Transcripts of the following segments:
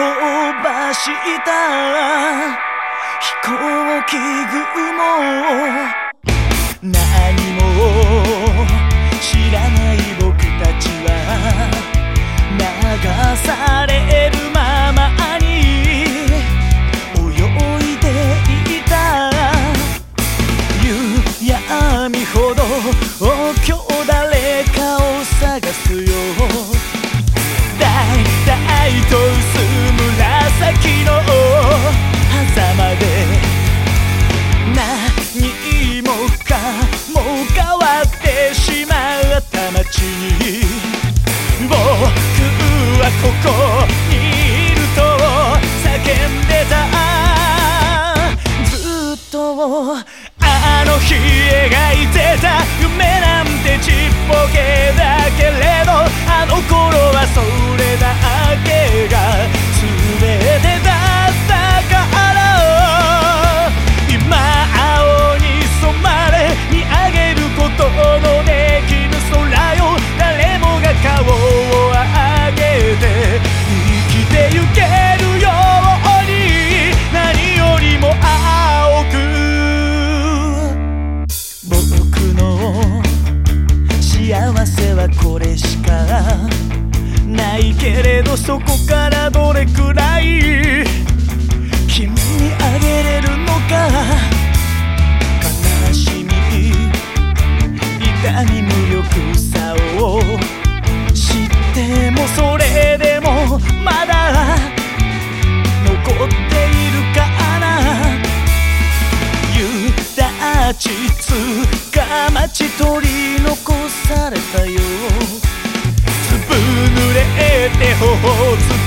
飛ばした飛行機雲何も知らない僕たちは流されるままに泳いでいた夕闇ほど今日誰かを探すよ。あの日描いてた夢なんてちっぽけだけれどあの頃はそうつかまち取り残されたよ。つぶ濡れて頬つ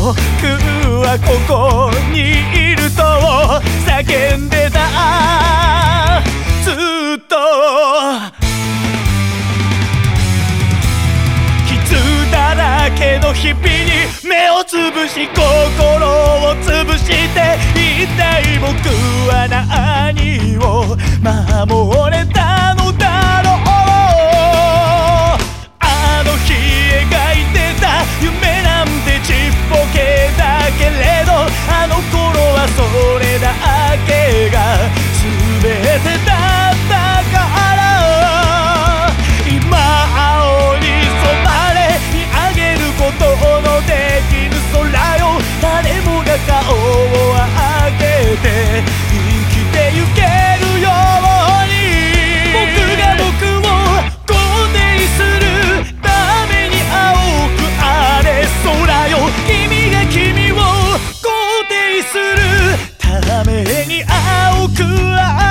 はここにいると叫んでた。ずっと傷だらけの日々に目をつぶし心をつぶして。一体僕は何を守れた？に青く